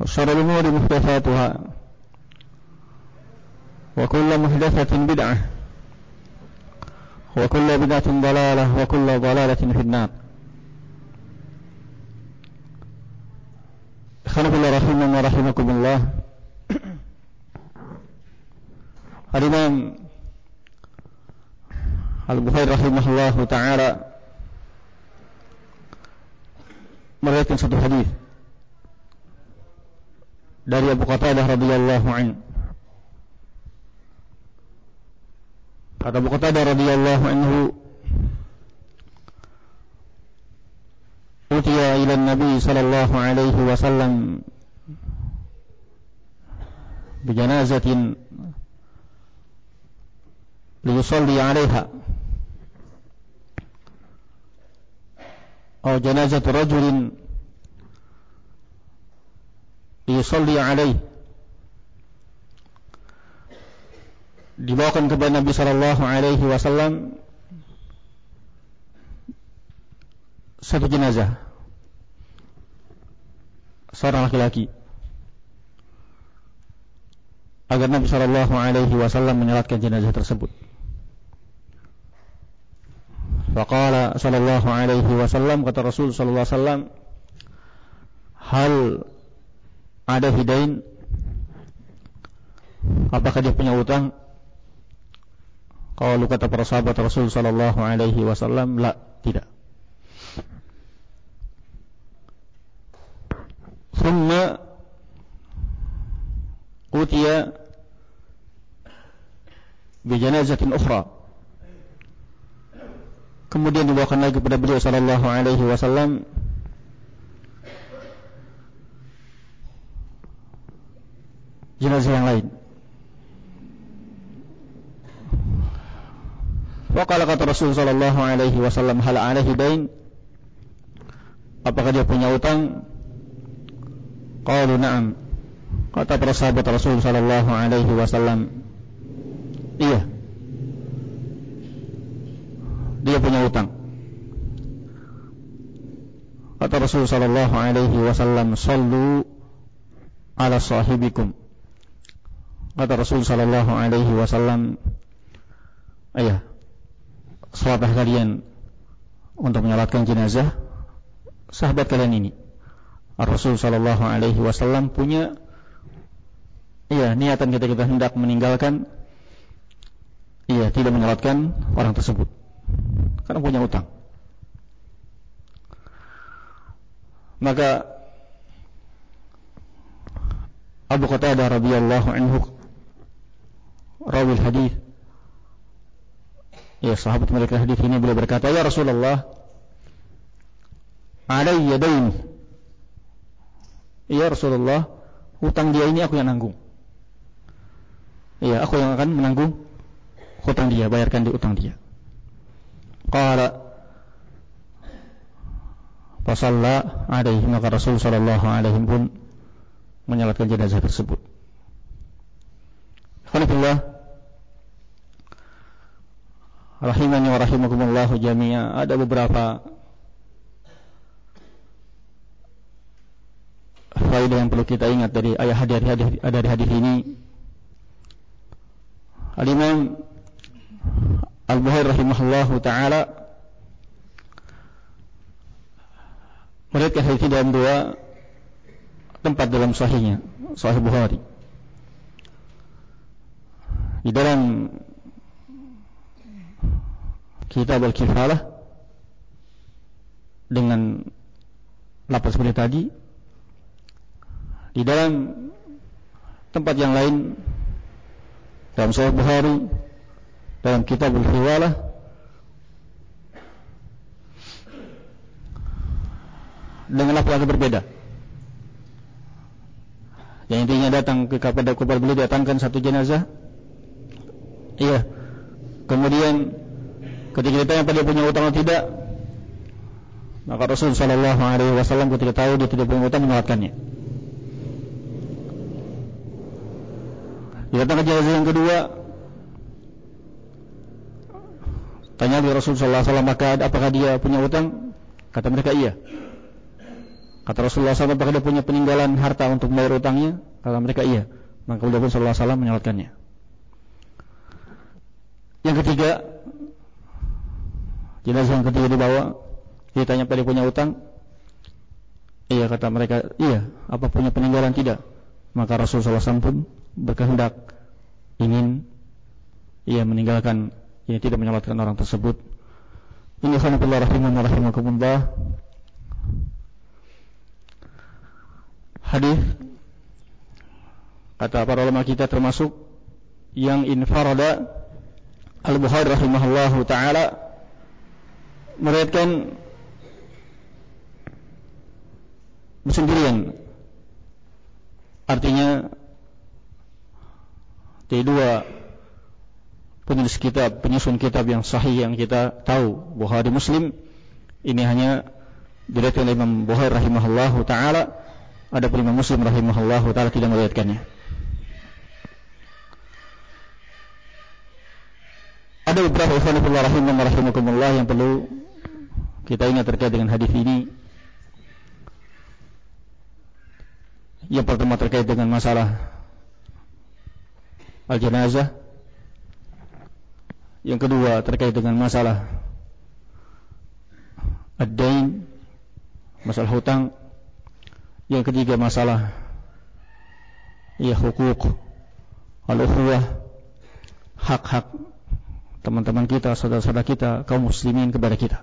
وشر الأمور محدثاتها. وكل محدثة بدعة. وكل بدعة ضلالة. وكل ضلالة في النار. إخوانا الله رحمنا ورحمكم الله. الإمام Al-Bukhari rahimahullah taala meriwayatkan satu hadis dari Abu Qatadah radhiyallahu anhu. Kata Abu Qatadah radhiyallahu anhu Utiya ila Nabi sallallahu alaihi wasallam bijanazatin liyusalli 'alaiha أو جنازة رجل liyusalli alaih. Dibawakan kepada Nabi Sallallahu Alaihi Wasallam satu jenazah. Seorang laki-laki. Agar Nabi Sallallahu Alaihi Wasallam menyalatkan jenazah tersebut. Faqala Sallallahu Alaihi Wasallam kata Rasul Sallallahu Alaihi Wasallam hal ada hidain. Apakah dia punya utang? Kalau kata para sahabat Rasul sallallahu alaihi wasallam la tidak. Thumma utiya bijanazatin ukhra. Kemudian dibawakan lagi kepada beliau sallallahu alaihi wasallam jenazah yang lain. Wakala kata Rasul sallallahu alaihi wasallam hal alaihi dain Apakah dia punya utang? Qalu na'am. Kata para sahabat Rasul sallallahu alaihi wasallam Iya dia punya utang. Kata Rasul sallallahu alaihi wasallam, "Shallu ala sahibikum." Kata Rasul sallallahu alaihi wasallam, "Ayah, salatlah kalian untuk menyalatkan jenazah sahabat kalian ini." Rasul sallallahu alaihi wasallam punya iya niatan ketika kita hendak meninggalkan iya tidak menyalatkan orang tersebut karena punya utang. Maka Abu Qatadah radhiyallahu anhu rawi hadis ya sahabat mereka hadis ini beliau berkata ya Rasulullah alayya dain ya Rasulullah hutang dia ini aku yang nanggung Iya, aku yang akan menanggung hutang dia, bayarkan di utang dia. Qala Fasalla alaihi maka Rasul sallallahu alaihi pun menyalatkan jenazah tersebut. Alhamdulillah Rahimani wa rahimakumullah jami'a Ada beberapa Faidah yang perlu kita ingat dari ayat hadis hadis dari hadis ini Al-Imam Al-Bukhari rahimahullahu taala meriwayatkan hadis dalam dua tempat dalam sahihnya, Sahih Bukhari. Di dalam kitab al-kifalah dengan lapas seperti tadi. Di dalam tempat yang lain dalam Sahih Bukhari dalam kitab al-kifalah dengan yang berbeda. Yang intinya datang ke kepada kepada beliau datangkan satu jenazah. Iya. Kemudian ketika ditanya pada punya utang atau tidak maka Rasul Shallallahu Alaihi Wasallam ketika tahu dia tidak punya utang menguatkannya datangkan jenazah yang kedua tanya di Rasul Shallallahu Alaihi Wasallam maka apakah dia punya utang kata mereka iya Kata Rasulullah SAW, apakah dia punya peninggalan harta untuk membayar utangnya? Kata mereka, iya. Maka beliau pun Sallallahu Alaihi menyolatkannya. Yang ketiga, jenazah yang ketiga dibawa, ditanya pada punya utang. Iya kata mereka, iya. Apa punya peninggalan? Tidak. Maka Rasulullah SAW pun berkehendak ingin ia meninggalkan ini tidak menyolatkan orang tersebut. Ini khanatullah rahimahullah rahimakumullah hadis kata para ulama kita termasuk yang infarada Al-Bukhari rahimahullahu taala meriwayatkan bersendirian artinya di dua penulis kitab penyusun kitab yang sahih yang kita tahu Bukhari Muslim ini hanya diriwayatkan oleh Imam Bukhari rahimahullahu taala ada Imam Muslim rahimahullah taala tidak meriwayatkannya. Ada beberapa ikhwanullah rahimahullah rahimakumullah yang perlu kita ingat terkait dengan hadis ini. Yang pertama terkait dengan masalah al-janazah. Yang kedua terkait dengan masalah ad-dain, masalah hutang. Yang ketiga masalah ya hukuk al-ukhuwah hak-hak teman-teman kita, saudara-saudara kita, kaum muslimin kepada kita.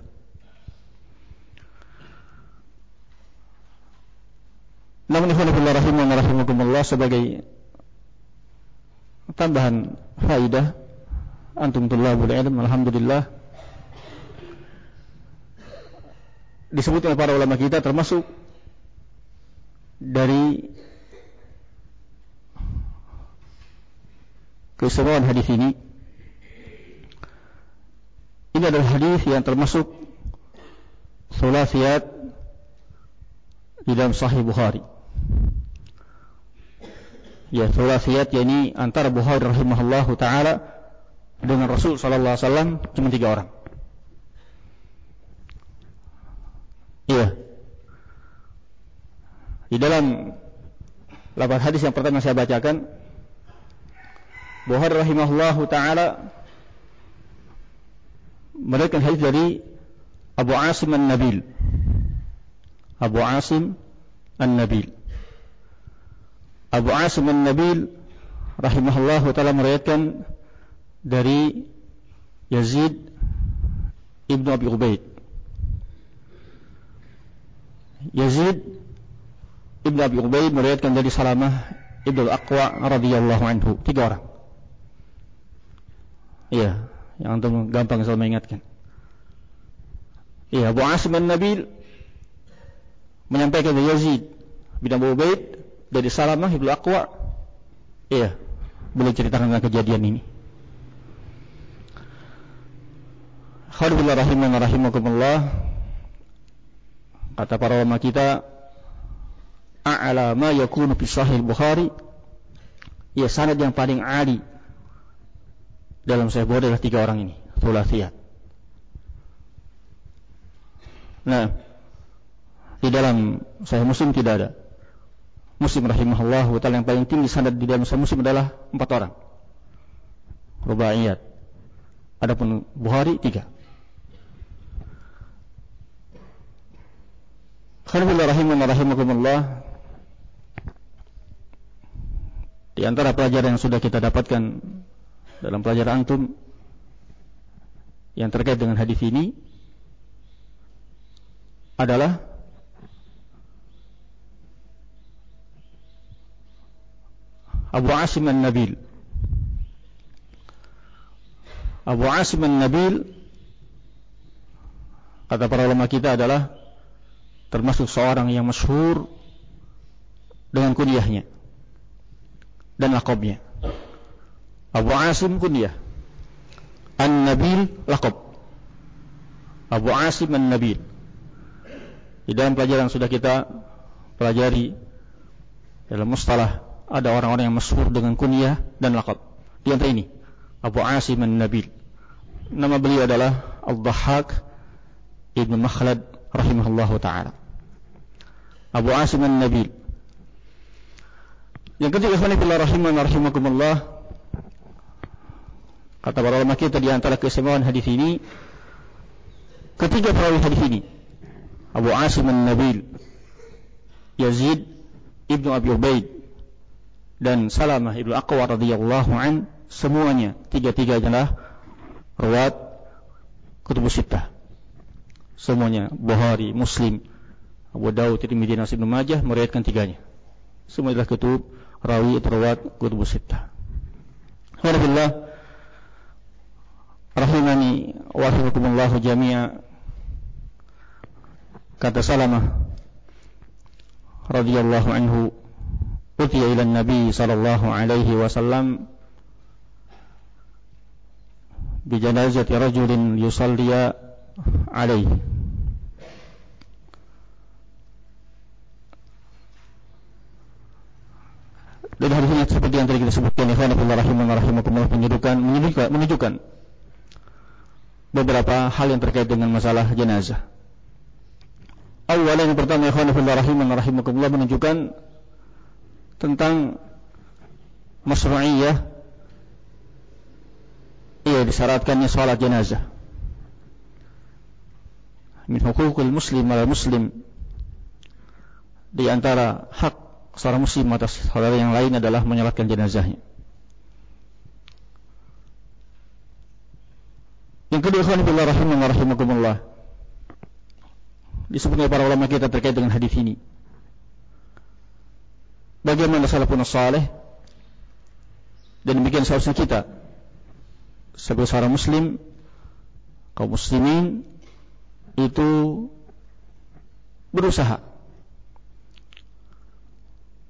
Namun ikhwanullah rahimah rahimakumullah sebagai tambahan faidah antum tullabul ilm alhamdulillah disebut oleh para ulama kita termasuk dari keseruan hadis ini. Ini adalah hadis yang termasuk sulasiat di dalam sahih Bukhari ya sulasiat yakni antara Bukhari rahimahullahu taala dengan Rasul sallallahu alaihi wasallam cuma tiga orang iya di dalam lapan hadis yang pertama saya bacakan Bukhari rahimahullahu taala meriwayatkan hadis dari Abu Asim An-Nabil. Abu Asim An-Nabil. Abu Asim An-Nabil rahimahullahu taala meriwayatkan dari Yazid Ibnu Abi Ubaid. Yazid Ibnu Abi Ubaid meriwayatkan dari Salamah Ibnu Al-Aqwa radhiyallahu anhu. Tiga orang. Iya, yang antum gampang selalu mengingatkan. Iya, Abu Asim An-Nabil menyampaikan dari Yazid bin Abu Ubaid dari Salamah Ibnu Aqwa. Iya, boleh ceritakan tentang kejadian ini. Rahimahullah rahimakumullah Kata para ulama kita a'la ma yakunu fi sahih Bukhari ya sanad yang paling ali dalam sahih Bukhari adalah tiga orang ini thulathiyat nah di dalam sahih Muslim tidak ada Muslim rahimahullah taala yang paling tinggi sanad di dalam sahih Muslim adalah empat orang. Rubaiyat. Adapun Bukhari tiga. Bismillahirrahmanirrahim. Di antara pelajaran yang sudah kita dapatkan dalam pelajaran antum yang terkait dengan hadis ini adalah Abu Asim An-Nabil. Abu Asim An-Nabil kata para ulama kita adalah termasuk seorang yang masyhur dengan kuliahnya dan lakobnya. Abu Asim kunyah. An-Nabil lakob. Abu Asim An-Nabil. Di dalam pelajaran sudah kita pelajari dalam mustalah ada orang-orang yang masyhur dengan kunyah dan lakob. Di antara ini Abu Asim An-Nabil. Nama beliau adalah Al-Dhahhak Ibn Makhlad rahimahullahu taala. Abu Asim An-Nabil yang ketiga ikhwan fillah rahiman rahimakumullah kata para ulama kita di antara keistimewaan hadis ini ketiga perawi hadis ini Abu Asim An-Nabil Yazid Ibnu Abi Ubaid dan Salamah Ibnu Aqwa radhiyallahu an semuanya tiga-tiga adalah riwayat kutubus sittah semuanya Bukhari Muslim Abu Dawud Tirmidzi dan Ibnu Majah meriwayatkan tiganya semua adalah kutub rawi terwat kutub sittah. Alhamdulillah rahimani wa rahimakumullah jami'a kata Salamah radhiyallahu anhu utiya ila nabi sallallahu alaihi wasallam bi janazati rajulin yusalli alaihi Dan hadis ini seperti yang tadi kita sebutkan ikhwan fillah rahimakumullah menunjukkan menunjukkan menunjukkan beberapa hal yang terkait dengan masalah jenazah. Awal yang pertama ikhwan fillah rahimakumullah menunjukkan tentang masyru'iyah iya disyaratkannya salat jenazah. Min hukukul muslim ala muslim di antara hak seorang muslim atas saudara yang lain adalah menyolatkan jenazahnya. Yang kedua, ikhwan fillah rahimahullah rahimakumullah. Disebutnya para ulama kita terkait dengan hadis ini. Bagaimana salafun saleh dan demikian seharusnya kita sebagai seorang muslim kaum muslimin itu berusaha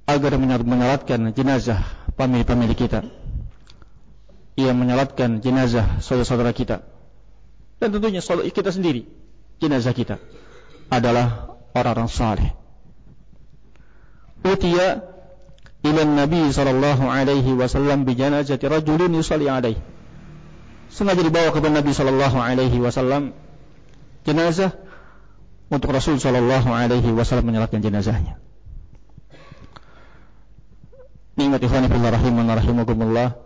agar menyalatkan jenazah pemilik-pemilik kita. Ia menyalatkan jenazah saudara-saudara kita. Dan tentunya saudara kita sendiri, jenazah kita adalah orang-orang saleh. Utiya ila Nabi sallallahu alaihi wasallam bi janazati rajulin yusalli alaihi. Sengaja dibawa kepada Nabi sallallahu alaihi wasallam jenazah untuk Rasul sallallahu alaihi wasallam menyalatkan jenazahnya. Nikmat ikhwani fillah rahiman rahimakumullah.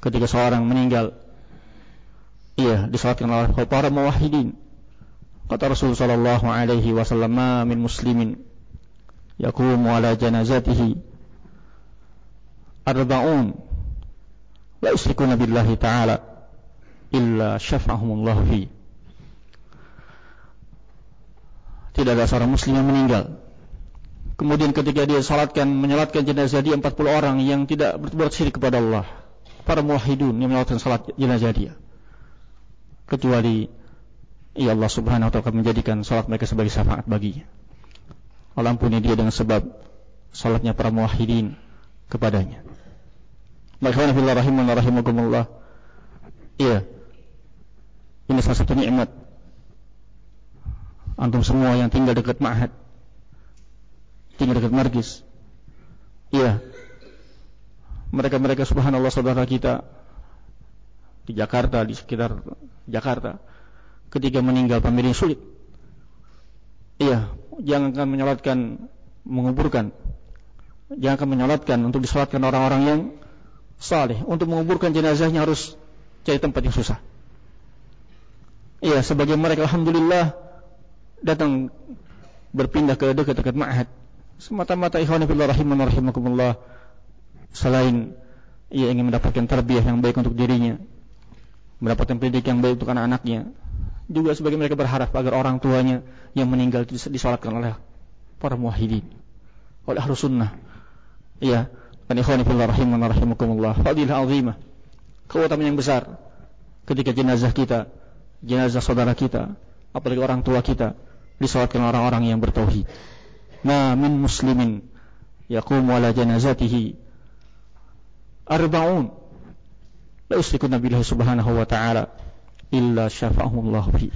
Ketika seorang meninggal iya disalatkan oleh para muwahhidin. Kata Rasul sallallahu alaihi wasallam min muslimin yaqumu ala janazatihi arba'un la yusyrikuna billahi ta'ala illa syafa'ahumullahu fi tidak ada seorang muslim yang meninggal Kemudian ketika dia salatkan menyalatkan jenazah dia 40 orang yang tidak berbuat syirik kepada Allah. Para muwahhidun yang menyalatkan salat jenazah dia. Kecuali ya Allah Subhanahu wa taala menjadikan salat mereka sebagai syafaat baginya. Allah ampuni dia dengan sebab salatnya para muwahhidin kepadanya. Maka fillah rahiman rahimakumullah. Iya. Ini salah satu nikmat antum semua yang tinggal dekat ma'had tinggal dekat Margis. Iya. Mereka-mereka subhanallah saudara kita di Jakarta, di sekitar Jakarta ketika meninggal pemilik sulit. Iya, jangan menyolatkan menguburkan. Jangan menyolatkan untuk disolatkan orang-orang yang saleh. Untuk menguburkan jenazahnya harus cari tempat yang susah. Iya, sebagian mereka alhamdulillah datang berpindah ke dekat-dekat ma'had semata-mata ikhwan fillah rahiman rahimakumullah selain ia ingin mendapatkan terbiah yang baik untuk dirinya mendapatkan pendidikan yang baik untuk anak-anaknya juga sebagai mereka berharap agar orang tuanya yang meninggal disolatkan oleh para muwahhidin oleh ahlu sunnah. Iya dan ikhwan fillah rahiman rahimakumullah. Fadilah azimah keutamaan yang besar ketika jenazah kita jenazah saudara kita apalagi orang tua kita disolatkan orang-orang yang bertauhid. Ma min muslimin yaqumu ala janazatihi arba'un. La yusyrikuna billahi subhanahu wa ta'ala illa syafa'ahullah fi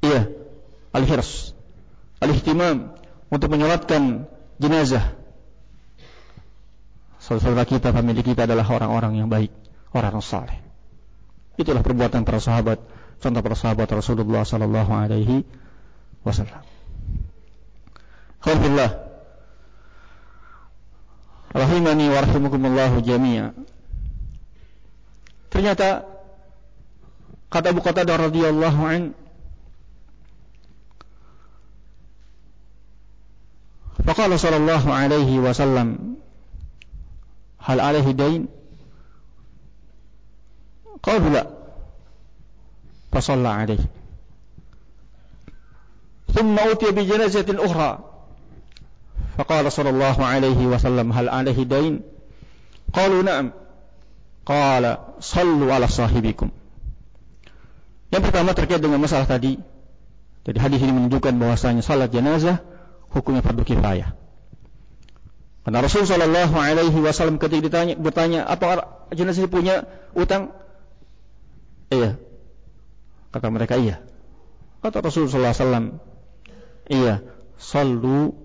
iya al-hirs al-ihtimam untuk menyolatkan jenazah saudara kita, famili kita adalah orang-orang yang baik, orang yang saleh. Itulah perbuatan para sahabat, contoh para sahabat Rasulullah sallallahu alaihi wasallam. Alhamdulillah. Rahimani wa rahimakumullah jami'a. Ternyata kata Abu Qatadah radhiyallahu an Faqala sallallahu alaihi wasallam Hal alaihi dain? Qalu la. Fasalla alaihi. ثم أتي بجنازة أخرى فقال صلى الله عليه وسلم هل عليه دين قالوا نعم Qala sallu ala sahibikum. Yang pertama terkait dengan masalah tadi. Jadi hadis ini menunjukkan bahwasanya salat jenazah hukumnya fardu kifayah. Karena Rasul sallallahu Alaihi Wasallam ketika ditanya bertanya apa jenazah punya utang? Iya. Kata mereka iya. Kata Rasul sallallahu Alaihi Wasallam iya. Sallu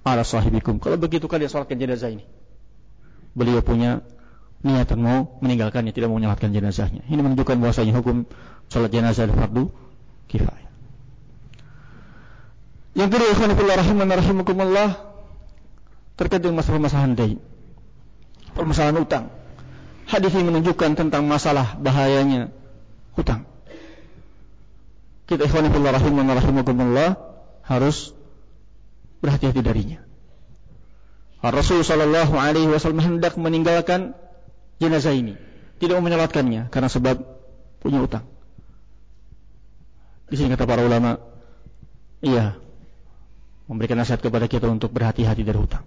ala sahibikum. Kalau begitu kalian salatkan jenazah ini. Beliau punya niatan mau meninggalkannya, tidak mau menyolatkan jenazahnya. Ini menunjukkan bahwasanya hukum sholat jenazah adalah fardu kifayah. Yang kedua, ikhwan fillah rahimakumullah, terkait dengan masalah-masalah dain. Permasalahan utang. Hadis ini menunjukkan tentang masalah bahayanya hutang. Kita ikhwan fillah rahiman rahimakumullah harus berhati-hati darinya. Rasul sallallahu alaihi hendak meninggalkan jenazah ini, tidak mau menyolatkannya karena sebab punya utang. Di sini kata para ulama, iya, memberikan nasihat kepada kita untuk berhati-hati dari hutang.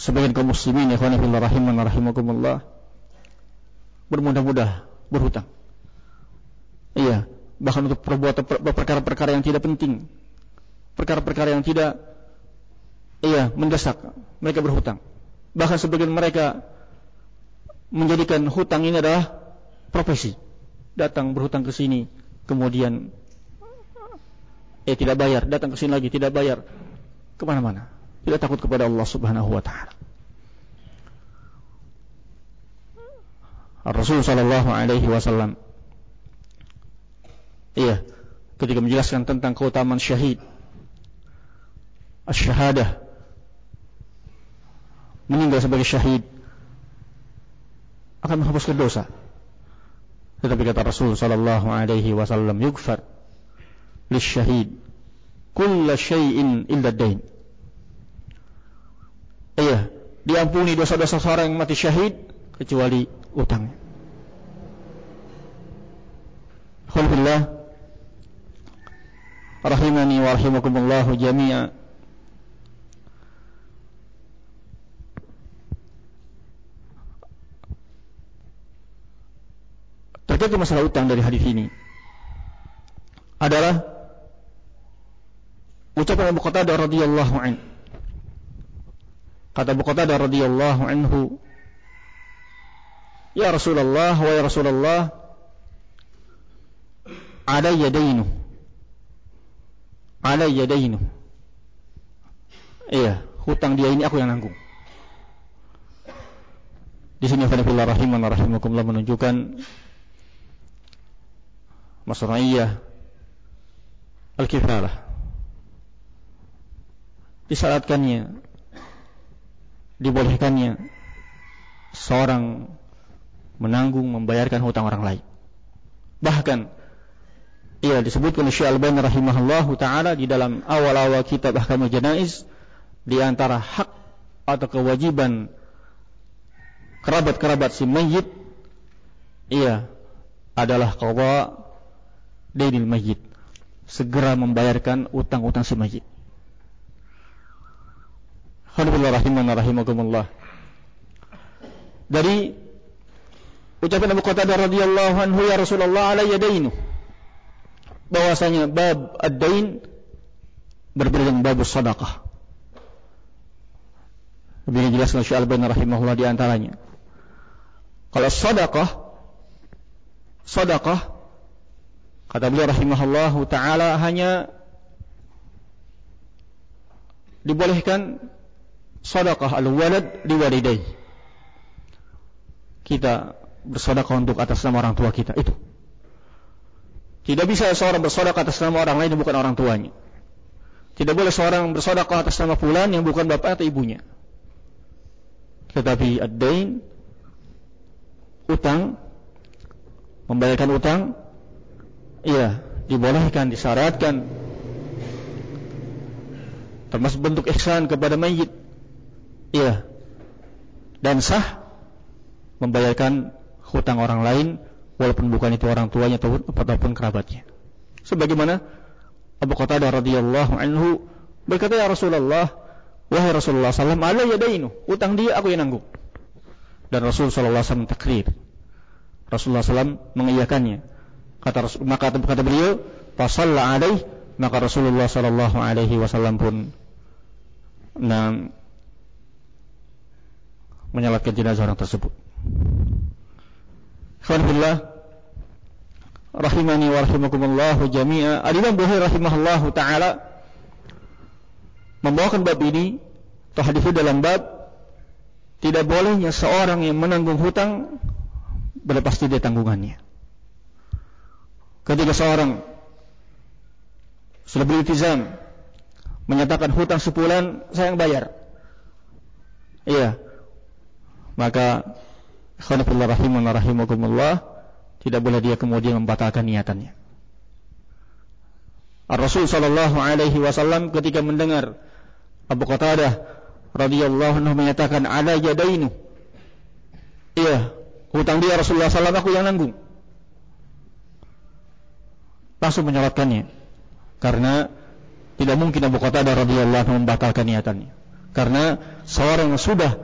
sebagian kaum muslimin ikhwan fillah rahiman rahimakumullah bermudah-mudah berhutang. Iya, bahkan untuk perbuatan perkara-perkara yang tidak penting. Perkara-perkara yang tidak iya, mendesak, mereka berhutang. Bahkan sebagian mereka menjadikan hutang ini adalah profesi. Datang berhutang ke sini, kemudian eh tidak bayar, datang ke sini lagi tidak bayar, ke mana-mana. Tidak takut kepada Allah Subhanahu wa taala. Rasul sallallahu alaihi wasallam. Iya ketika menjelaskan tentang keutamaan syahid. Asy-syahadah meninggal sebagai syahid akan menghapuskan dosa tetapi kata Rasul sallallahu alaihi wasallam yugfar lisyahid kull syai'in illa dain Iya, diampuni dosa-dosa seorang yang mati syahid kecuali utang. Alhamdulillah rahimani wa rahimakumullah jami'a. Terkait masalah utang dari hadis ini adalah ucapan Abu Qatadah radhiyallahu anhu Kata Abu Qatadah radhiyallahu anhu, "Ya Rasulullah wa ya Rasulullah, ada yadainu. Ada yadainu." Iya, hutang dia ini aku yang nanggung. Di sini Fanifillah rahiman rahimakumullah menunjukkan masra'iyah al-kifalah. Disyaratkannya dibolehkannya seorang menanggung membayarkan hutang orang lain. Bahkan Iya disebutkan Syekh Al-Albani rahimahullahu taala di dalam awal-awal kitab Ahkamul Janaiz di antara hak atau kewajiban kerabat-kerabat si mayit iya adalah qada dainil mayit segera membayarkan utang-utang si mayit Alhamdulillah rahimakumullah dari ucapan Abu Qatadah radhiyallahu anhu ya Rasulullah alayya dainu bahwasanya bab ad-dain berbeda dengan bab sedekah. Lebih jelas oleh Syekh Al-Albani rahimahullah di antaranya. Kalau sedekah sedekah kata beliau rahimahullah taala hanya dibolehkan sedekah al-walad liwalidayhi. Kita bersedekah untuk atas nama orang tua kita itu tidak bisa seorang bersedekah atas nama orang lain yang bukan orang tuanya. Tidak boleh seorang bersedekah atas nama fulan yang bukan bapak atau ibunya. Tetapi ad-dain utang membayarkan utang iya dibolehkan disyaratkan termasuk bentuk ihsan kepada mayit iya dan sah membayarkan hutang orang lain walaupun bukan itu orang tuanya ataupun, ataupun kerabatnya. Sebagaimana Abu Qatadah radhiyallahu anhu berkata ya Rasulullah, wahai Rasulullah sallam, ala yadainu, utang dia aku yang nanggung. Dan Rasul sallallahu alaihi wasallam takrir. Rasulullah sallam mengiyakannya. Kata maka kata beliau, "Fasalla alaih," maka Rasulullah sallallahu alaihi wasallam pun nah, menyalatkan jenazah orang tersebut. Alhamdulillah rahimani wa rahimakumullah jami'a. Al-Imam Bukhari rahimahullah taala membawakan bab ini atau hadis dalam bab tidak bolehnya seorang yang menanggung hutang berlepas dari tanggungannya. Ketika seorang sudah beriltizam menyatakan hutang sebulan saya yang bayar. Iya. Maka rahimun rahimakumullah tidak boleh dia kemudian membatalkan niatannya. Rasul sallallahu alaihi wasallam ketika mendengar Abu Qatadah radhiyallahu anhu menyatakan ada jadainu. Iya, hutang dia Rasulullah sallallahu aku yang nanggung. Langsung menyolatkannya. Karena tidak mungkin Abu Qatadah radhiyallahu anhu membatalkan niatannya. Karena seorang yang sudah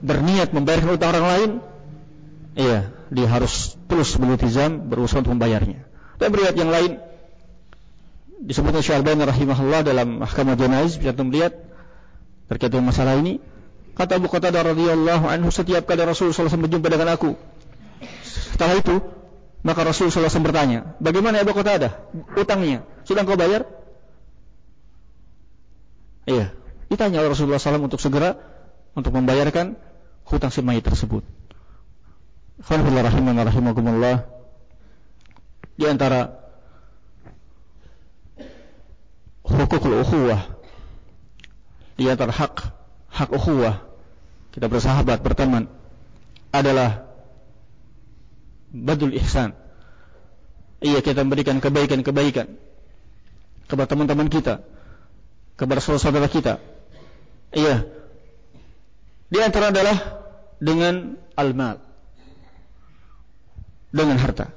berniat membayar hutang orang lain, iya, dia harus terus berultizam berusaha untuk membayarnya. Dan riwayat yang lain disebutnya Syarban rahimahullah dalam Mahkamah Janaiz bisa melihat terkait dengan masalah ini. Kata Abu Qatadah radhiyallahu anhu setiap kali Rasul SAW berjumpa dengan aku. Setelah itu, maka Rasul SAW bertanya, bagaimana Abu Qatadah? Utangnya, sudah kau bayar? Iya, ditanya oleh Rasulullah SAW untuk segera untuk membayarkan hutang si mayit tersebut. Alhamdulillah di antara hukukul ukhuwah di antara hak hak ukhuwah kita bersahabat berteman adalah badul ihsan. Iya kita memberikan kebaikan-kebaikan kepada teman-teman kita kepada saudara-saudara kita. Iya. Di antara adalah dengan al-mal. Dengan harta.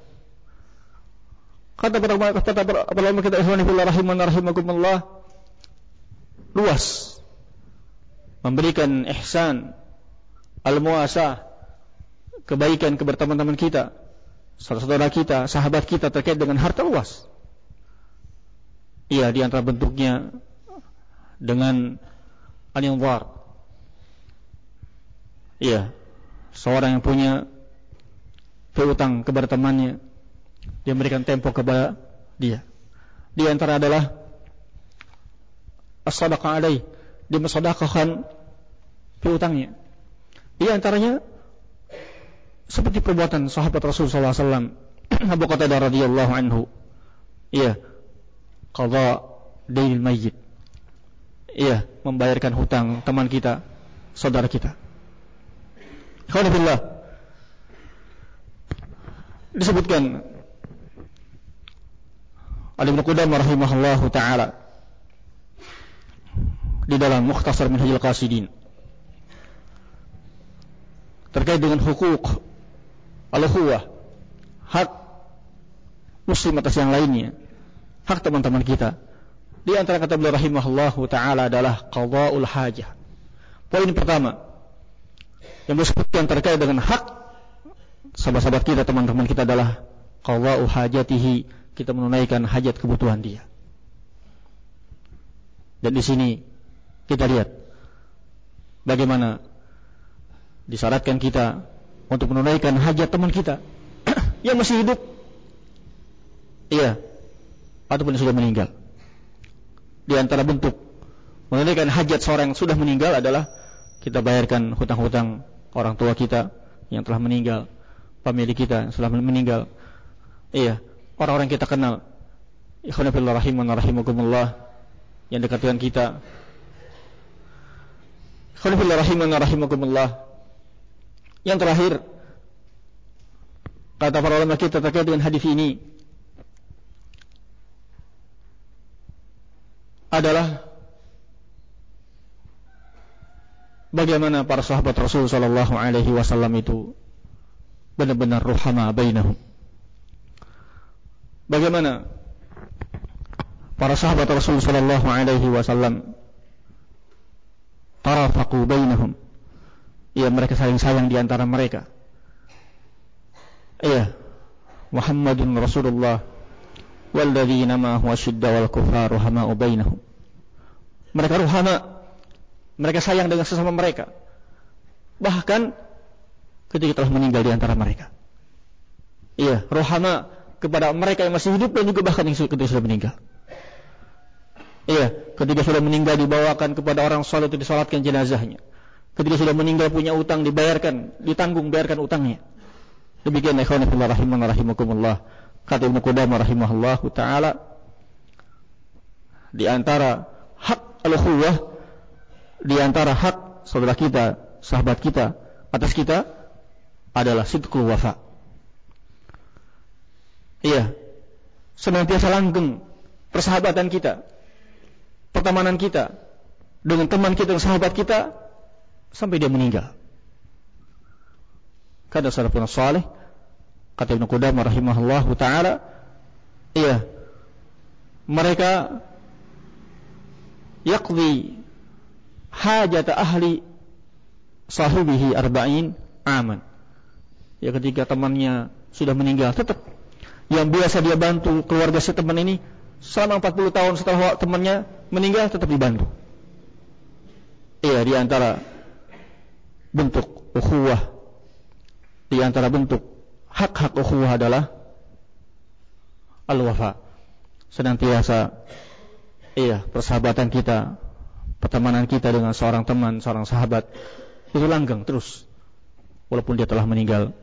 Kata para kata para ulama kita ikhwan fillah rahiman rahimakumullah luas. Memberikan ihsan al-muasah kebaikan kepada teman-teman kita saudara-saudara kita sahabat kita terkait dengan harta luas. Iya di antara bentuknya dengan al-inzar iya seorang yang punya berutang kepada temannya. Dia memberikan tempo kepada dia. Di antara adalah as-sadaqah alaih. Dia mensedekahkan piutangnya. Di antaranya seperti perbuatan sahabat Rasul sallallahu alaihi wasallam. Abu Qatadah radhiyallahu anhu. Iya. Qadha dainil mayyit. Iya membayarkan hutang teman kita saudara kita. Alhamdulillah disebutkan Al-Ibnu Qudamah rahimahullahu taala di dalam Mukhtasar Minhajul Qasidin terkait dengan hukuk al-ukhuwah. Hak muslim atas yang lainnya. Hak teman-teman kita. Di antara kata beliau rahimahullahu taala adalah qada'ul hajah. Poin pertama. Yang disebutkan terkait dengan hak sahabat-sahabat kita teman-teman kita adalah qada'u hajatihi. Kita menunaikan hajat kebutuhan dia. Dan di sini kita lihat bagaimana disyaratkan kita untuk menunaikan hajat teman kita yang masih hidup. Iya. Ataupun yang sudah meninggal. Di antara bentuk menunaikan hajat seorang yang sudah meninggal adalah kita bayarkan hutang-hutang orang tua kita yang telah meninggal, pemilik kita yang sudah meninggal. Iya, orang-orang kita kenal ikhwanafillah rahimun rahimakumullah yang dekat dengan kita rahimakumullah yang terakhir kata para ulama kita terkait dengan hadis ini adalah bagaimana para sahabat Rasul sallallahu alaihi wasallam itu benar-benar ruhama bainahum Bagaimana para sahabat Rasul sallallahu alaihi wasallam tarafaqu bainahum. Ya mereka saling sayang di antara mereka. Iya. Muhammadun Rasulullah walladzina ma huwa syidda wal kufaru hama'u bainahum. Mereka ruhama. Mereka sayang dengan sesama mereka. Bahkan ketika telah meninggal di antara mereka. Iya, rohama kepada mereka yang masih hidup dan juga bahkan yang ketika sudah meninggal. Iya, ketika sudah meninggal dibawakan kepada orang soleh itu disolatkan jenazahnya. Ketika sudah meninggal punya utang dibayarkan, ditanggung bayarkan utangnya. Demikian ikhwan fillah rahiman rahimakumullah. Kata Ibnu Qudamah rahimahullah taala di antara hak al-ukhuwah di antara hak saudara kita, sahabat kita atas kita adalah sidqul wafa Iya. Senantiasa langgeng persahabatan kita, pertemanan kita dengan teman kita dan sahabat kita sampai dia meninggal. Kata salafun salih, kata Ibnu Qudamah rahimahullahu taala, iya. Mereka yaqdi hajat ahli sahibihi arba'in aman. Ya ketika temannya sudah meninggal tetap yang biasa dia bantu keluarga si teman ini selama 40 tahun setelah temannya meninggal tetap dibantu. Iya, di antara bentuk ukhuwah di antara bentuk hak-hak ukhuwah adalah al-wafa. Senantiasa iya, persahabatan kita, pertemanan kita dengan seorang teman, seorang sahabat itu langgeng terus walaupun dia telah meninggal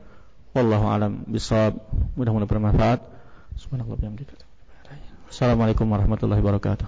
Wallahu alam bisawab. Mudah-mudahan bermanfaat. Subhanallah. Assalamualaikum warahmatullahi wabarakatuh.